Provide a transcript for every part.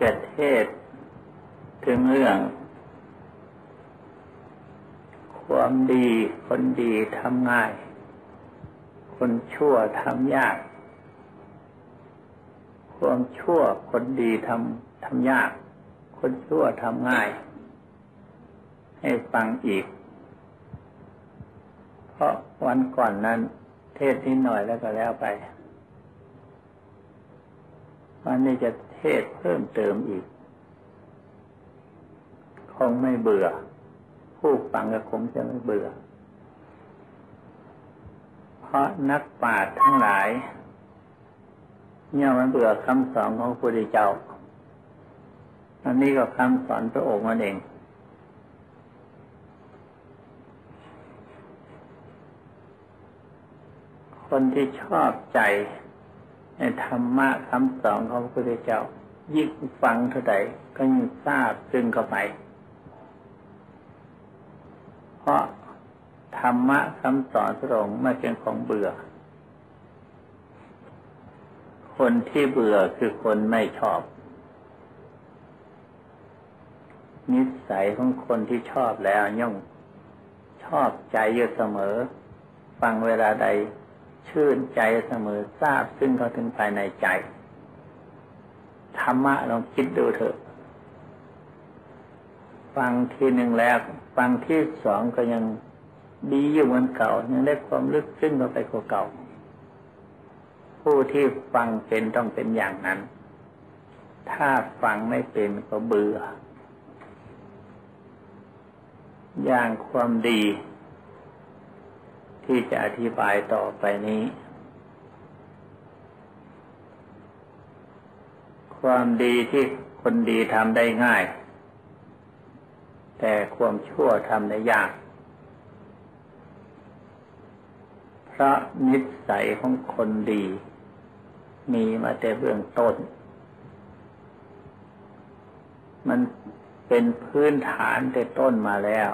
จะเทศถึงเรื่อง ความดีคนดีทำง่าย คนชั่วทำยาก ความชั่วคนดีทำทำยาก คนชั่วทำง่าย ให้ฟังอีก เพราะวันก่อนนั้น เทศนิดหน่อยแล้วก็แล้วไปวันนี้จะเท ศเพิ่มเติมอีก คงไม่เบื่อ ผู้ฟังก็คงจะไม่เบื่อ เพราะนักปราชญ์ทั้งหลายเนี่ยมันเบื่อคำสอนของพระพุทธเจ้าอันนี้ก็คำสอนพระองค์มันเองคนที่ชอบใจ ธรรมะคำสอนของพระพุทธเจ้า ยิ่งฟังเท่าใดก็ยิ่งทราบซึ้งเข้าไป เพราะธรรมะคำสอนพระองค์ไม่เป็นของเบื่อ คนที่เบื่อคือคนไม่ชอบ นิสัยของคนที่ชอบแล้วย่อมชอบใจอยู่เสมอ ฟังเวลาใด ชื่นใจเสมอทราบซึ่งเขาถึงภายในใจ ธรรมะลองคิดดูเถอะ ฟังทีหนึ่งแล้ว ฟังที่สองก็ยังดีอยู่เหมือนเก่า ยังได้ความลึกซึ้งเข้าไปกว่าเก่า ผู้ที่ฟังเป็นต้องเป็นอย่างนั้น ถ้าฟังไม่เป็นก็เบื่อ อย่างความดี ที่จะอธิบายต่อไปนี้ ความดีที่คนดีทำได้ง่าย แต่ความชั่วทำได้ยาก เพราะนิสัยของคนดี มีมาแต่เบื้องต้น มันเป็นพื้นฐานแต่ต้นมาแล้ว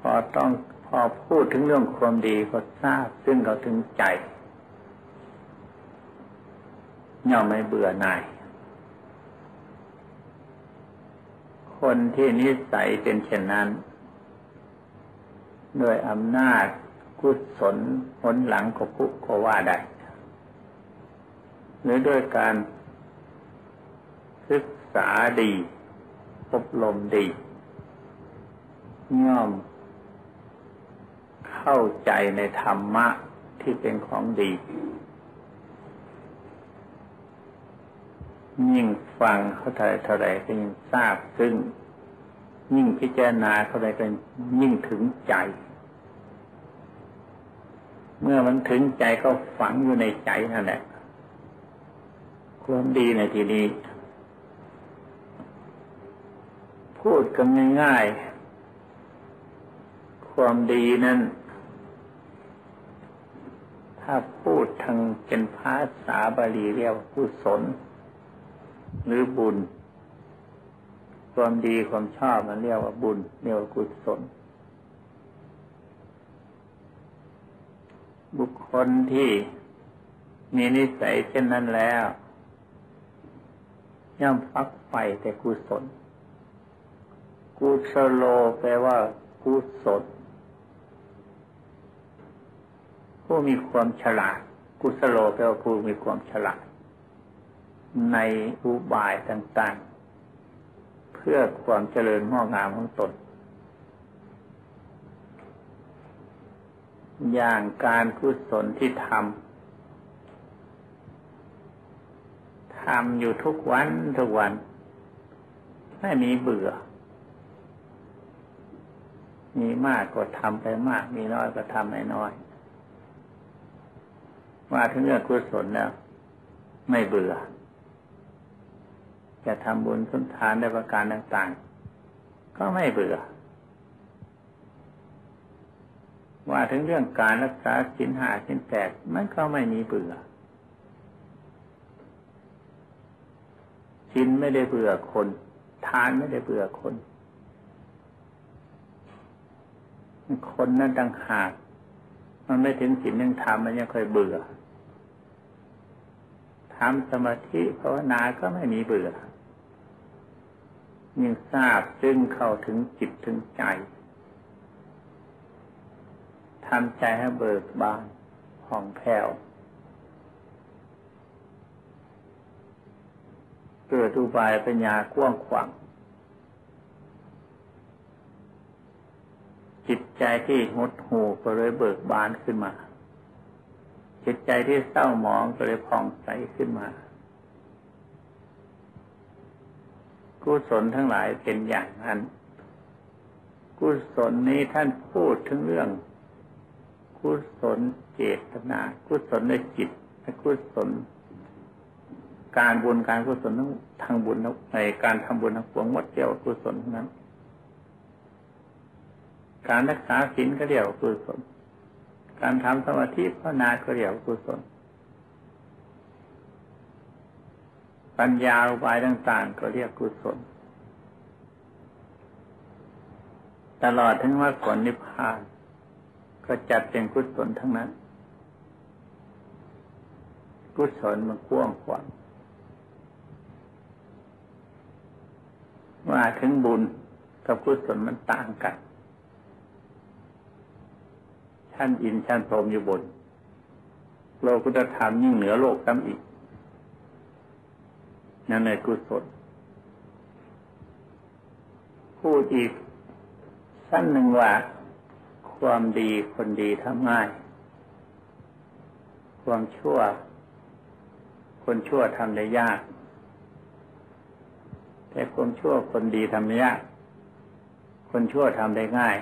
พอ ต้องพอพูดถึงเรื่องความดีก็ทราบซึ่งเขาถึงใจย่อมไม่เบื่อหน่าย คนที่นิสัยเป็นเช่นนั้นด้วยอำนาจกุศลผลหลังก็พุก็ว่าได้ หรือด้วยการศึกษาดีอบรมดีย่อม เข้าใจในธรรมะที่เป็นของดี ยิ่งฟังเข้าใจเท่าไรก็ยิ่งทราบซึ่ง ยิ่งพิจารณาเท่าไรก็ยิ่งถึงใจ เมื่อมันถึงใจก็ฝังอยู่ในใจนั่นแหละความดีในที่นี้พูดกันง่ายๆ ความดีนั้น ถ้าพูดทางเป็นภาษาบาลีเรียกว่ากุศลหรือบุญ ความดีความชอบมันเรียกว่าบุญเรียกว่ากุศล บุคคลที่มีนิสัยเช่นนั้นแล้ว ย่อมฟักไฟแต่กุศล กุศโลแปลว่ากุศล ผู้มีความฉลาด กุศโลแปลว่าผู้มีความฉลาด ในอุบายต่างๆ เพื่อความเจริญงอกงามของตน อย่างการกุศลที่ทำทำอยู่ทุกวันทุกวัน ไม่มีเบื่อมีมากก็ทำไปมาก มีน้อยก็ทำไปน้อย มาถึงเรื่องกุศลแล้วไม่เบื่อ จะทำบุญสุนทานในประการต่างๆ ก็ไม่เบื่อ ว่าถึงเรื่องการรักษาสินหาสินแปดมันก็ไม่มีเบื่อสินไม่ได้เบื่อคน ทานไม่ได้เบื่อคน คนนั้นต่างหาก มันไม่ถึงสินยังทำมันยังค่อยเบื่อ ทำสมาธิภาวนาก็ไม่มีเบื่อยิ่งทราบซึ่งเข้าถึงจิตถึงใจทำใจให้เบิกบานผ่องแผ้วเกิดอุบายปัญญากว้างขวางจิตใจที่หดหูก็เลยเบิกบานขึ้นมา จิตใจที่เศร้าหมองก็เลยผ่องใสขึ้นมากุศลทั้งหลายเป็นอย่างนั้น กุศลนี้ท่านพูดถึงเรื่อง กุศลเจตนา กุศลในจิตกุศล การบุญการกุศลทั้งทางบุญในการทำบุญทางปวงหมดเดียวกุศลนั้น การรักษาศีลก็เรียกว่ากุศล การทำสมาธิภาวนาก็เรียกกุศล ปัญญาอุบายต่างๆ ก็เรียกกุศล ตลอดถึงว่าผลนิพพาน ก็จัดเป็นกุศลทั้งนั้น กุศลมันกว้างขวางว่าถึงบุญกับกุศลมันต่างกัน ชั้นอินชั้นพรมอยู่บน โลกุตธรรมยิ่งเหนือโลกซ้ำอีก นั่นในกุศลพูดอีกสั้นหนึ่งว่า ความดีคนดีทำง่าย ความชั่ว คนชั่วทำได้ยาก แต่คนชั่วคนดีทำยาก คนชั่วทำได้ง่าย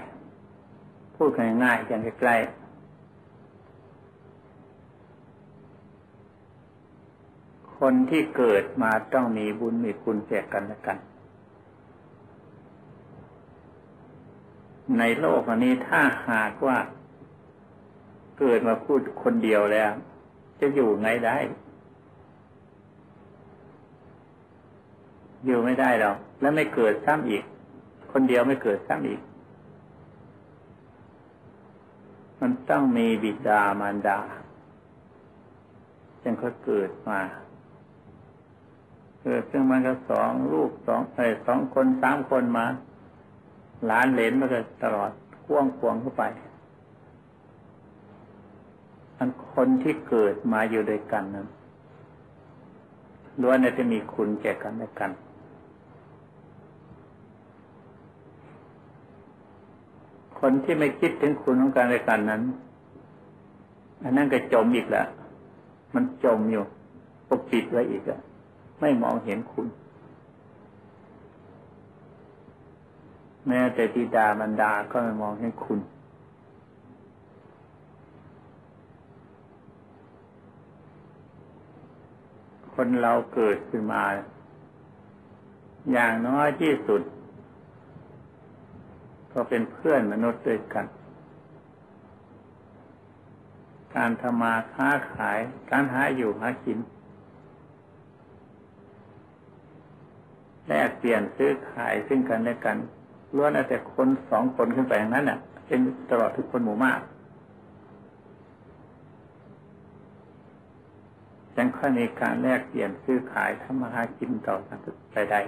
พูดง่ายๆอย่างใกล้ๆคนที่เกิดมาต้องมีบุญมีคุณแก่กันและกัน ในโลกอันนี้ถ้าหากว่า เกิดมาพูดคนเดียวแล้ว จะอยู่ไงได้ อยู่ไม่ได้หรอก แล้วไม่เกิดซ้ำอีก คนเดียวไม่เกิดซ้ำอีก มันต้องมีบิดามารดา จึงเขาเกิดมา เกิดซึ่งมันก็สองลูกสองไอ้สองคนสามคนมา หลานเหลนมาก็ตลอดพ่วงควงเข้าไปอันคนที่เกิดมาอยู่ด้วยกันนั้นล้วนจะมีคุณแก่กันและกัน คนที่ไม่คิดถึงคุณของการในกันนั้น อันนั้นก็จมอีกล้วมันจมอยู่ปกปิดไว้อีกอะไม่มองเห็นคุณ แม้แต่บิดาบรรดาก็ไม่มองเห็นคุณคนเราเกิดขึ้นมา อย่างน้อยที่สุด ก็เป็นเพื่อนมนุษย์ด้วยกัน การทำมาค้าขาย การหาอยู่หากิน แลกเปลี่ยนซื้อขายซึ่งกันและกันล้วนแต่คนสองคนขึ้นไปอย่างนั้นน่ะ เป็นตลอดทุกคนหมู่มากยังค่อยมีการแลกเปลี่ยนซื้อขายทำมาหากินต่อกันไปได้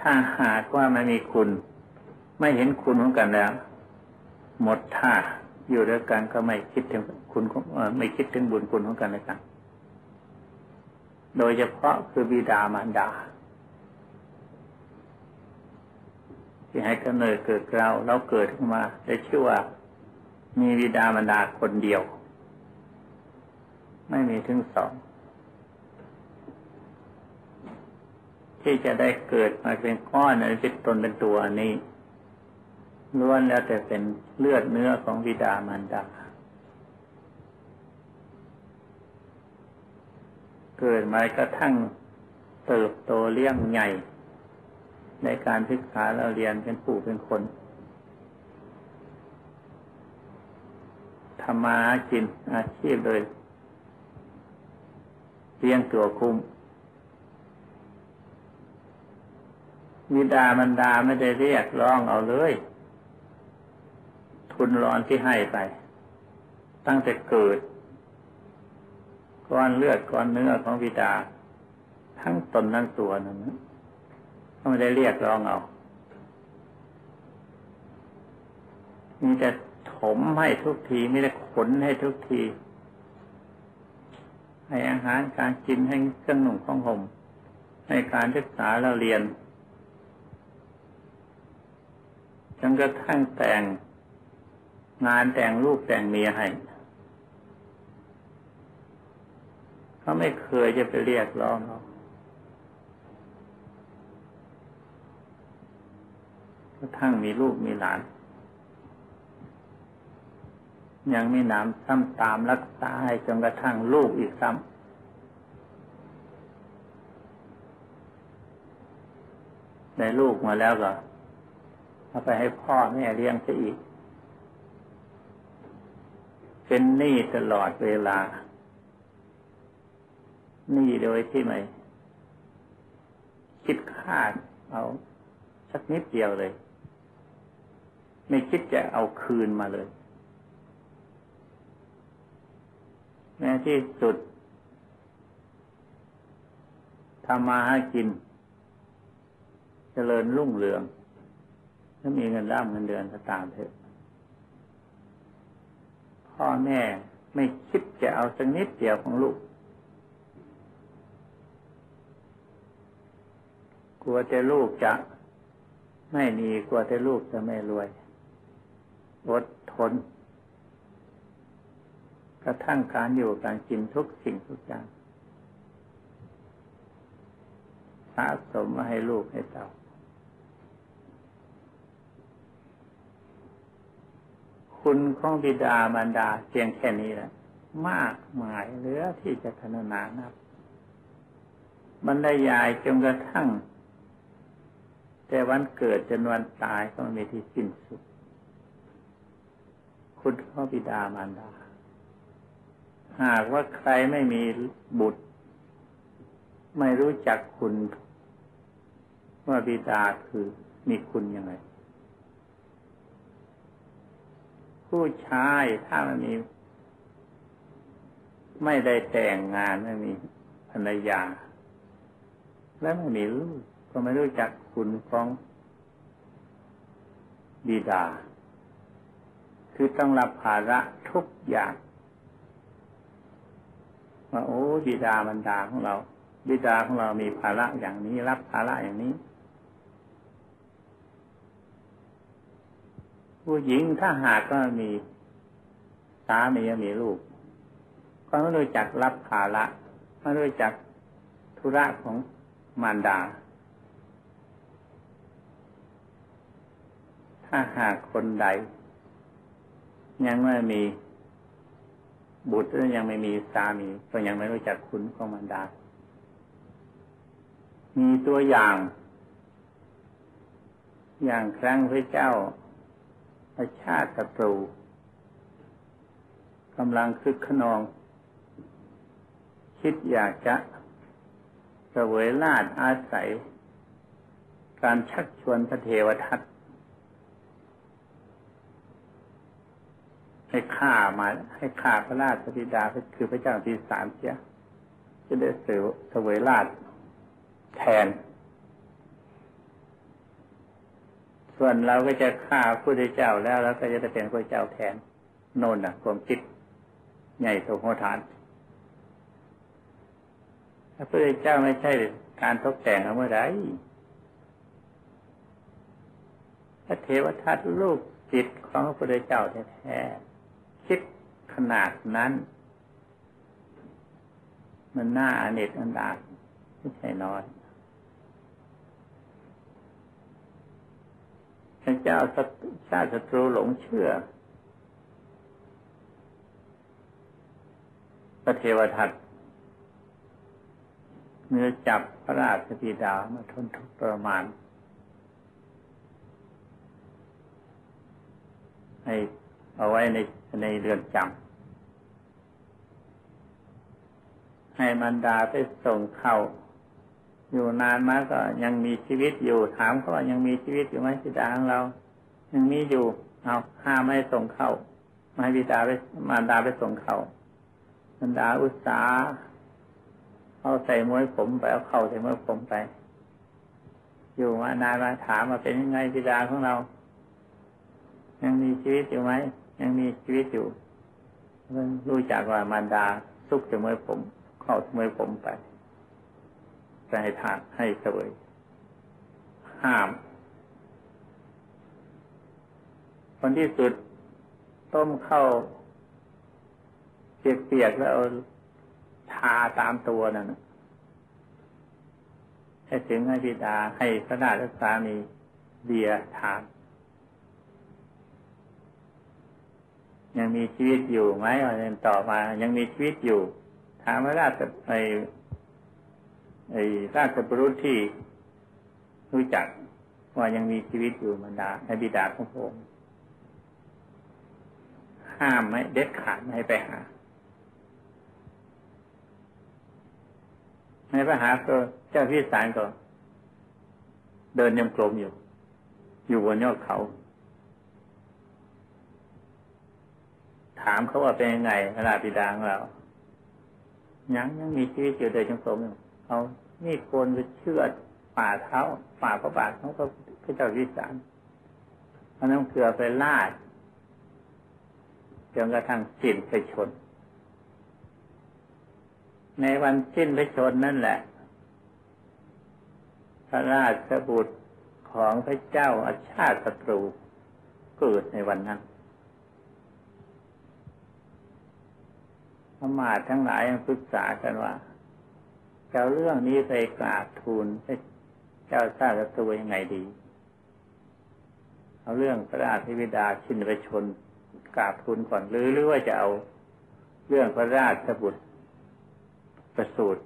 ถ้าหากว่าไม่มีคุณ ไม่เห็นคุณของกันแล้ว หมดท่าอยู่ด้วยกันก็ไม่คิดถึงคุณไม่คิดถึงบุญคุณของกันและกัน โดยเฉพาะคือบิดามารดา ที่ให้กำเนิดเกิดเราเราเกิดขึ้นมาได้ชื่อว่า มีบิดามารดาคนเดียว ไม่มีถึงสอง ที่จะได้เกิดมาเป็นก้อนในเป็นตนเป็นตัวนี้ล้วนแล้วแต่เป็นเลือดเนื้อของบิดามารดาเกิดมากระทั่งเติบโตเลี้ยงใหญ่ ในการศึกษาเราเรียนเป็นผู้เป็นคนทำมากินอาชีพเลยเลี้ยงตัวคุ้ม วิดามันดาไม่ได้เรียกร้องเอาเลย ทุนร้อนที่ให้ไป ตั้งแต่เกิดก้อนเลือดก้อนเนื้อของบิดา ทั้งตนทั้งตัวนั้นก็ไม่ได้เรียกร้องเอามีแต่ถมให้ทุกทีมีแต่ขนให้ทุกที ให้อาหารการกินให้เครื่องหนุ่งของห่มให้การศึกษาเราเรียน จนกระทั่งแต่งงานแต่งลูกแต่งเมียให้เขาไม่เคยจะไปเรียกร้องเรากระทั่งมีลูกมีหลาน ยังไม่นำซ้ำตามรักษาให้จนกระทั่งลูกอีกซ้ำได้ลูกมาแล้วก็ เอาไปให้พ่อแม่เลี้ยงซะอีก เป็นหนี้ตลอดเวลา หนี้โดยที่ไม่คิดคาดเอาสักนิดเดียวเลย ไม่คิดจะเอาคืนมาเลย แม้ที่สุดทำมาหากินจเจริญรุ่งเรือง ถ้ามีเงินร่ำเงินเดือนก็ตามเถอะพ่อแม่ไม่คิดจะเอาสักนิดเดียวของลูก กลัวแต่ลูกจะไม่มีกลัวแต่ลูกจะไม่รวย อดทน กระทั่งการอยู่การกินทุกสิ่งทุกอย่างสะสมมาให้ลูกให้เต่า คุณของบิดามารดาเพียงแค่นี้แหละมากมายเหลือที่จะขนานานับบรรดายายจนกระทั่ง แต่วันเกิดจนวันตายก็ไม่มีที่สิ้นสุด คุณของบิดามารดา หากว่าใครไม่มีบุตร ไม่รู้จักคุณ ว่าบิดาคือมีคุณยังไง ผู้ชายถ้ามันมี ไม่ได้แต่งงานไม่มีภรรยา และไม่มีลูกก็ไม่รู้จักคุณของบิดา คือต้องรับภาระทุกอย่างว่าโอ้บิดามันดาของเรา บิดาของเรามีภาระอย่างนี้ รับภาระอย่างนี้ ผู้หญิงถ้าหากก็มีสามีมีลูก ก็ไม่รู้จักรับภาระไม่รู้จักธุระของมารดา ถ้าหากคนใด ยังไม่มีบุตรยังไม่มีสามีก็ยังไม่รู้จักคุณของมารดา มีตัวอย่าง อย่างครั้งพระเจ้า ประชาติศัตรูกำลังคึกขนอง คิดอยากจะเสวยลาดอาศัย การชักชวนพระเทวทัตให้ฆ่ามา ให้ฆ่าพระราชธิดาคือพระเจ้าที่สามเสียจะได้เสวยลาดแทน ส่วนเราก็จะฆ่าพระพุทธเจ้าแล้วแล้วก็จะได้เป็นพระเจ้าแทนโน่นนะความคิดใหญ่โตโหฐานพระพุทธเจ้าไม่ใช่การตกแต่งเอาเมื่อไรพระเทวทัตลูกจิตของพระพุทธเจ้าแท้ๆคิดขนาดนั้น มันน่าอเนจอันดาไม่ใช่น้อยระ เจ้าชาติศัตรูหลงเชื่อพระเทวทัตเนื้อจับพระราชบิดามาทนทุกข์ประมาณให้เอาไว้ในในเรือนจำให้มันดาไปส่งเข้า อยู่นานมาก็ยังมีชีวิตอยู่ถามเขาว่ายังมีชีวิตอยู่ไหมสิดาของเรา ยังมีอยู่เอาห้าไม่ส่งเข้าไมาให้บิดาไปมาดาไปส่งเขามารดาอุตสาเอาใส่มวยผมไปเอาเข่าใส่มวยผมไป อยู่มานานมาถามมาเป็นยังไงบิดาของเรา ยังมีชีวิตอยู่ไหมยังมีชีวิตอยู่รู้จักว่ามารดาซุกใส่มวยผม เข้าใส่มวยผมไป จะให้ทานให้เสวยห้ามคนที่สุดต้มเข้าเปียกๆแล้วเอาทาตามตัวนั่นให้ถึงให้พิดาให้พระนาถสามีเบียทาน ยังมีชีวิตอยู่ไหมอะไรต่อมา ยังมีชีวิตอยู่ ถามพระราชไอ้ ไอ้ราชบุรุษที่รู้จักว่ายังมีชีวิตอยู่มันดาในบิดาของพระองค์ห้ามไม่เด็ดขาดไม่ให้ไปหาไม่ไปหาก็เจ้าพี่สารก็ เดินยมกลมอยู่ อยู่บนยอดเขา ถามเขาว่าเป็นยังไงพระราบิดาของเรายังยังมีชีวิตอยู่เดินยมกลมอยู่ เขานี่คนไปเชื่อป่าเท้าป่าพระบาทเขาก็พระเจ้าวิสารเอาน้ำเกลือไปลาดจนกระทั่งสิ้นไปชน ในวันสิ้นไปชนนั่นแหละ พระราชบุตรของพระเจ้าอาชาติศัตรูเกิดในวันนั้นพมาทั้งหลายยังปรึกษากันว่า จะเรื่องนี้ไปกราบทูลเจ้าชาติศัตรูยังไงดี เอาเรื่องพระราชวิดาชินไปชนกราบทูลก่อนหรือหรือว่าจะเอาเรื่องพระราชบุตรประสูตร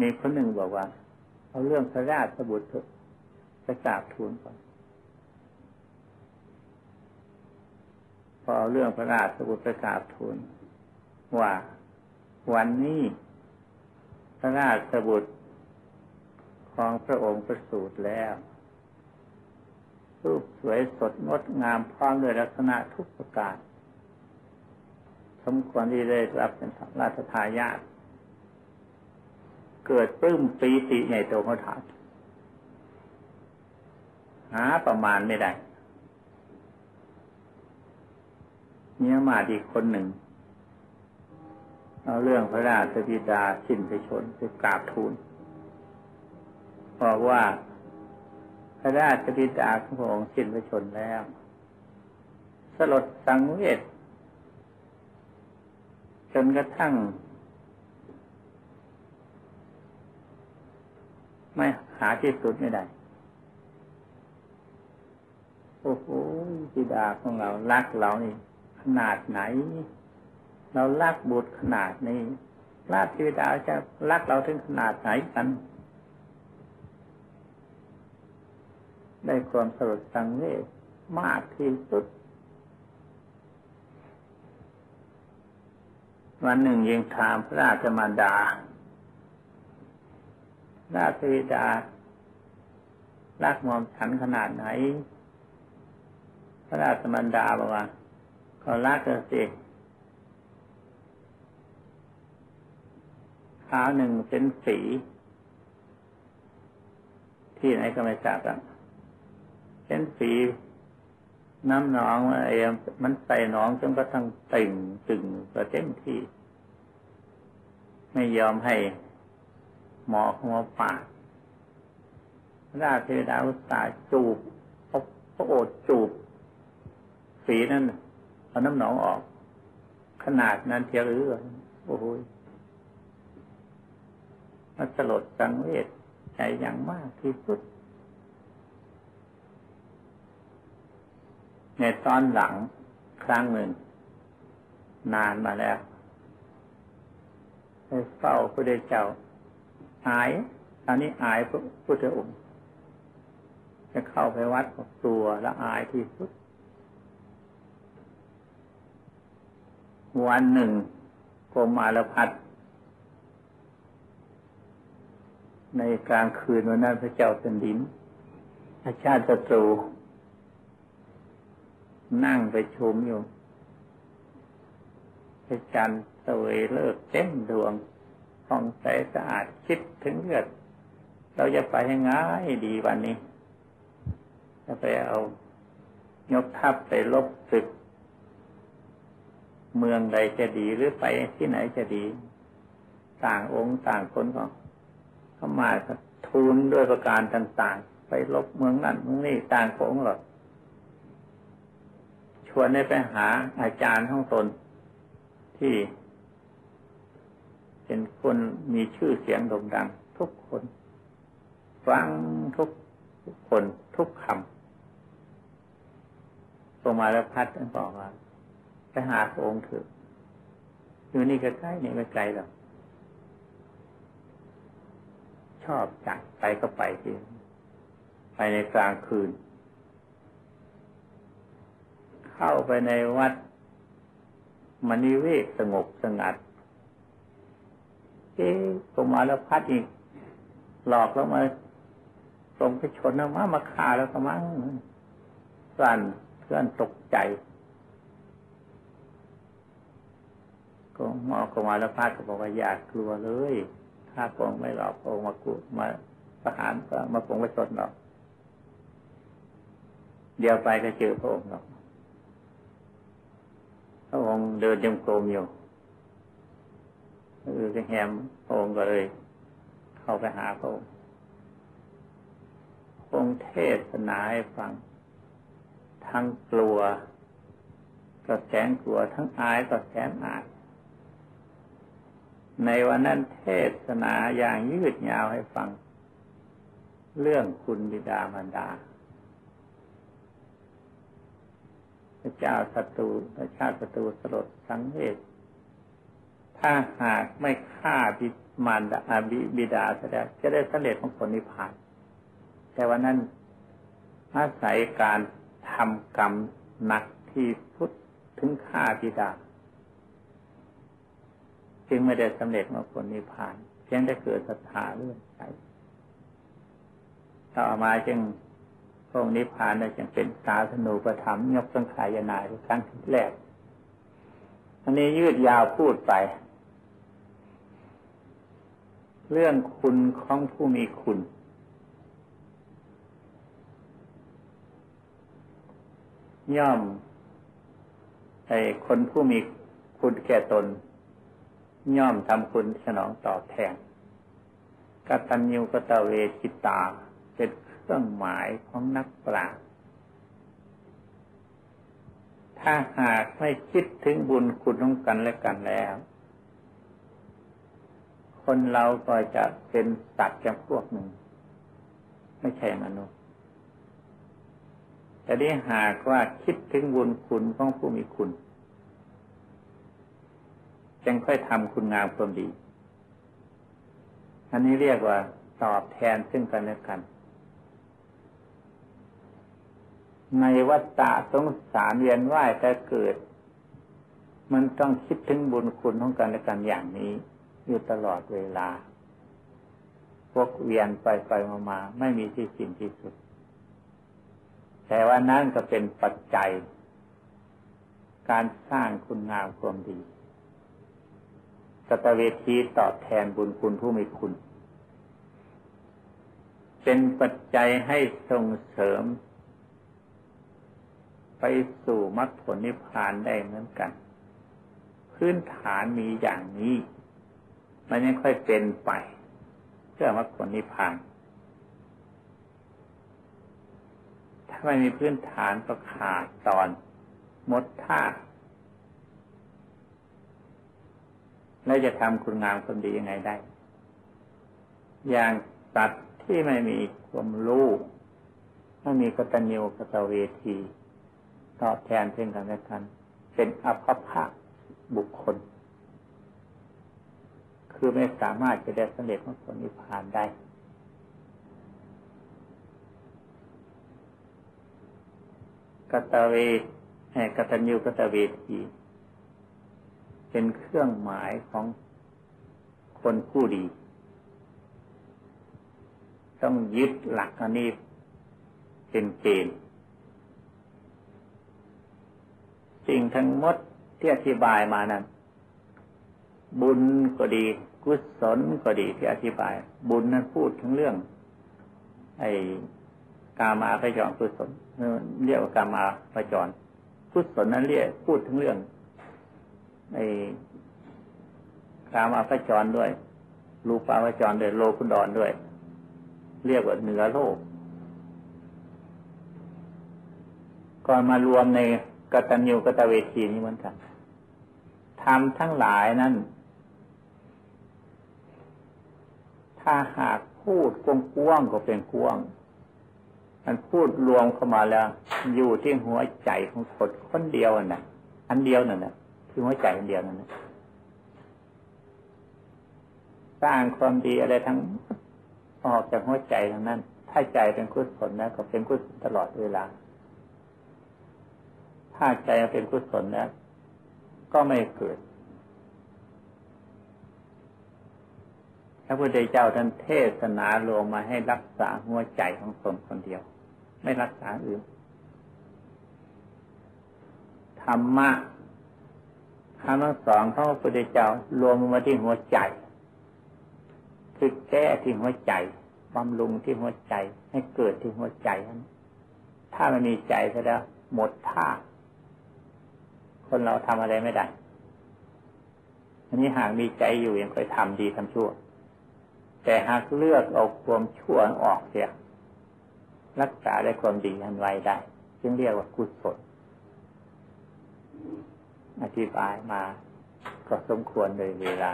มีคนหนึ่งบอกว่า เอาเรื่องพระราชบุตรจะกราบทูลก่อนพอเอาเรื่องพระราชบุตรประกาศทูลว่าวันนี้ พระราชบุตรของพระองค์ประสูติแล้วรูปสวยสดงดงามพร้อมด้วยลักษณะทุกประการสมควรที่ได้รับเป็นราชทายาทเกิดปลื้มปีติใหญ่โตเขาถามหาประมาณไม่ได้เนี่ยมาดีคนหนึ่ง เอาเรื่องพระราชบิดาสิ้นไปชนไปกราบทูลบอกว่าพระราชบิดาของพระองค์สิ้นพระชนแล้ว สลดสังเวชจนกระทั่ง ไม่หาที่สุดไม่ได้โอ้โหบิดาของเรารักเรานี่ขนาดไหน เรารักบุตรขนาดนี้ราชบิดาจะรักเราถึงขนาดไหนกัน ได้ความสลดสังเวชมากที่สุด วันหนึ่งยังถามพระราชมารดา ราชธิดารักมอมฉันขนาดไหน พระราชมารดาบอกว่าเขารักเธอสิ เท้าหนึ่งเป็นสี ที่ไหนก็ไม่ทราบอะเห็นสีน้ำหนองไอ้มันใส่หนองจนกระทั่งตึงตึงกระเต็มที่ ไม่ยอมให้หมอหัวปากราชเทวดาอุตสาจูบพระโอษจูบ สีนั่นเอาน้ำหนองออก ขนาดนั้นเทียวหรือโอ้โห มันสลดสังเวชใจอย่างมากที่สุด ในตอนหลังครั้งหนึ่ง นานมาแล้วไปเฝ้าพระเจ้าอายตอนนี้อายพระพุทธองค์จะเข้าไปวัดตัวและอายที่สุด วันหนึ่งกรมอารพัด ในกลางคืนวันนั้นพระเจ้าเป็นดินอาชาติศัตรู นั่งไปชุมอยู่พระจันทร์สวยเลิกเต็มดวงห้องใสสะอาดคิดถึงเลือด เราจะไปยังไงดีวันนี้ จะไปเอา ยกทัพไปลบศึก เมืองใดจะดีหรือไปที่ไหนจะดี ต่างองค์ต่างคนก็เข้ามาทูลด้วยประการต่าง ๆ ไปลบเมืองนั้นเมืองนี้ต่างองหรอกชวนให้ไปหาอาจารย์ของตนที่ เป็นคนมีชื่อเสียงโด่งดัง ทุกคน ฟังทุกคนทุกคำตรงมาแล้วพัดท่านบอกว่าไปหาพระองค์เถอะอยู่นี่ก็ใกล้นี่ไม่ไกลหรอก ชอบจัดไปก็ไปทีไปในกลางคืน เข้าไปในวัดมณีเวกสงบสงัดเอ๊ะกมาแล้วพัดอีก หลอกแล้วมาตรงไปชนแล้วมามาฆ่าแล้วก็มั้งสั่นเพื่อนตกใจก็มอกมาแล้วพัดก็บอกว่าอยากกลัวเลยาพงค์ไม่หลอกพงมากุมาประหารก็มาพงไปชนหรอกเดี๋ยวไปก็เจอพระองค์หรอกพระองค์เดินยมโกมอยู่เออจะแฮมพระองค์ก็เลย เข้าไปหาพระองค์พระองค์เทศนาให้ฟัง ทั้งกลัว ก็แสนกลัว ทั้งอายก็แสนอาย ในวันนั้นเทศนาอย่างยืดยาวให้ฟัง เรื่องคุณบิดามารดา พระเจ้าศัตรูพระชาติศัตรูสลดสังเวชถ้าหากไม่ฆ่าบิมารดาบิบิดาแสดงจะได้สำเร็จของผลนิพพาน แต่วันนั้นอาศัยการทำกรรมหนักที่พุทธถึงฆ่าบิดา จึงไม่ได้สำเร็จมาผลนิพพาน เพียงได้เกิดศรัทธาเรื่อยไปต่อมาจึงพระองค์นิพพานได้จึงเป็นสาธนูประถมยกสังขายนาครั้งที่แรกอันนี้ยืดยาวพูดไป เรื่องคุณของผู้มีคุณ ย่อมไอ้คนผู้มีคุณแก่ตน ย่อมทำคุณสนองตอบแทนกตัญญูกตเวชิตาเป็นเครื่องหมายของนักปราชญ์ถ้าหากไม่คิดถึงบุญคุณของกันและกันแล้ว คนเราก็จะเป็นสัตว์จำพวกหนึ่ง ไม่ใช่มนุษย์แต่ได้หากว่าคิดถึงบุญคุณของผู้มีคุณ จึงค่อยทำคุณงามความดี อันนี้เรียกว่าตอบแทนซึ่งกันและกัน ในวัฏฏะสงสารเวียนว่ายแต่เกิด มันต้องคิดถึงบุญคุณของกันและกันอย่างนี้อยู่ตลอดเวลา พวกเวียนไปไปมามาไม่มีที่สิ้นที่สุด แต่ว่านั่นก็เป็นปัจจัย การสร้างคุณงามความดี สตเวทีตอบแทนบุญคุณผู้มีคุณ เป็นปัจจัยให้ส่งเสริม ไปสู่มรรคผลนิพพานได้เหมือนกัน พื้นฐานมีอย่างนี้ มันยังค่อยเป็นไปเพื่อมรรคผลนิพพาน ถ้าไม่มีพื้นฐานก็ขาดตอนหมดท่า แล้วจะทำคุณงามคนดียังไงได้ อย่างตัดที่ไม่มีความรู้ไม่มีกตัญญูกตเวทีตอบแทนเช่นกันและกันเป็นอภพะบุคคล คือไม่สามารถจะได้สำเร็จมรรคผลนิพพานได้ กตเวกตัญญูกตเวที เป็นเครื่องหมายของคนผู้ดี ต้องยึดหลักอันนี้เป็นเกณฑ์สิ่งทั้งหมดที่อธิบายมานั้น บุญก็ดี กุศลก็ดีที่อธิบาย บุญนั้นพูดถึงเรื่อง ไอ้กามาพจรกุศลเรียกว่ากามาพจรกุศลนั้นเรียกพูดถึงเรื่อง ไอ้กามาพจรด้วย รูปาวจรด้วยโลกุดรด้วย เรียกว่าเหนือโลกก็มารวมในกตัญญูกตเวทีนี้เหมือนกันทำทั้งหลายนั้น ถ้าหากพูดกว้างๆก็เป็นกว้างมันพูดรวมเข้ามาแล้ว อยู่ที่หัวใจของคนคนเดียวน่ะ อันเดียวนั่นน่ะ คือหัวใจอันเดียวนั่นนะสร้างความดีอะไรทั้งออกจากหัวใจทั้งนั้น ถ้าใจเป็นกุศลนะก็เป็นกุศลตลอดเวลา ถ้าใจเป็นกุศลแล้วก็ไม่เกิดพระพุทธเจ้าท่านเทศนาลงมาให้รักษาหัวใจของตนคนเดียว ไม่รักษาอื่น ธรรมะ คำทั้งสองของพระพุทธเจ้ารวมมาที่หัวใจ คือแก้ที่หัวใจบำรุงที่หัวใจ ให้เกิดที่หัวใจนั้นถ้ามันมีใจแล้วหมดท่า คนเราทำอะไรไม่ได้ อันนี้หากมีใจอยู่ยังค่อยทำดีทำชั่ว แต่หากเลือกเอาความชั่วออกเสีย รักษาได้ความดีทันไว้ได้ จึงเรียกว่ากุศล อธิบายมาก็สมควรเลยเวลา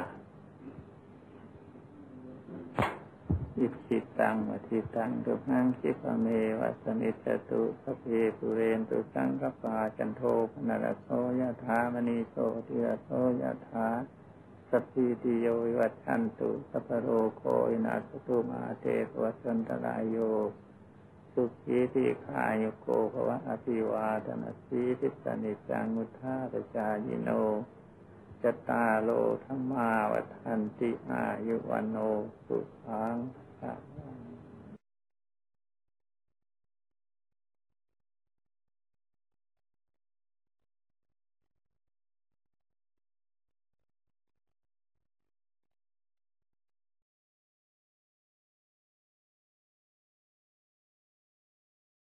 อิสิตังวทิตังตุพังคิปเมวัสมิจตุสเพปุเรนตุสังกปาจันโทปนรโสยะถามณีโสติรโสยะถาสัพพีติโยวิวัชันตุสัพโรโคอินาสตุมาเตวัสันตรายโย สุขีติขายุโกภวะอภิวาทนาสีทิสนิจังุทาปจายิโนจตาโลธรรมาวัฏันติอายุวันโนสุขัง uh,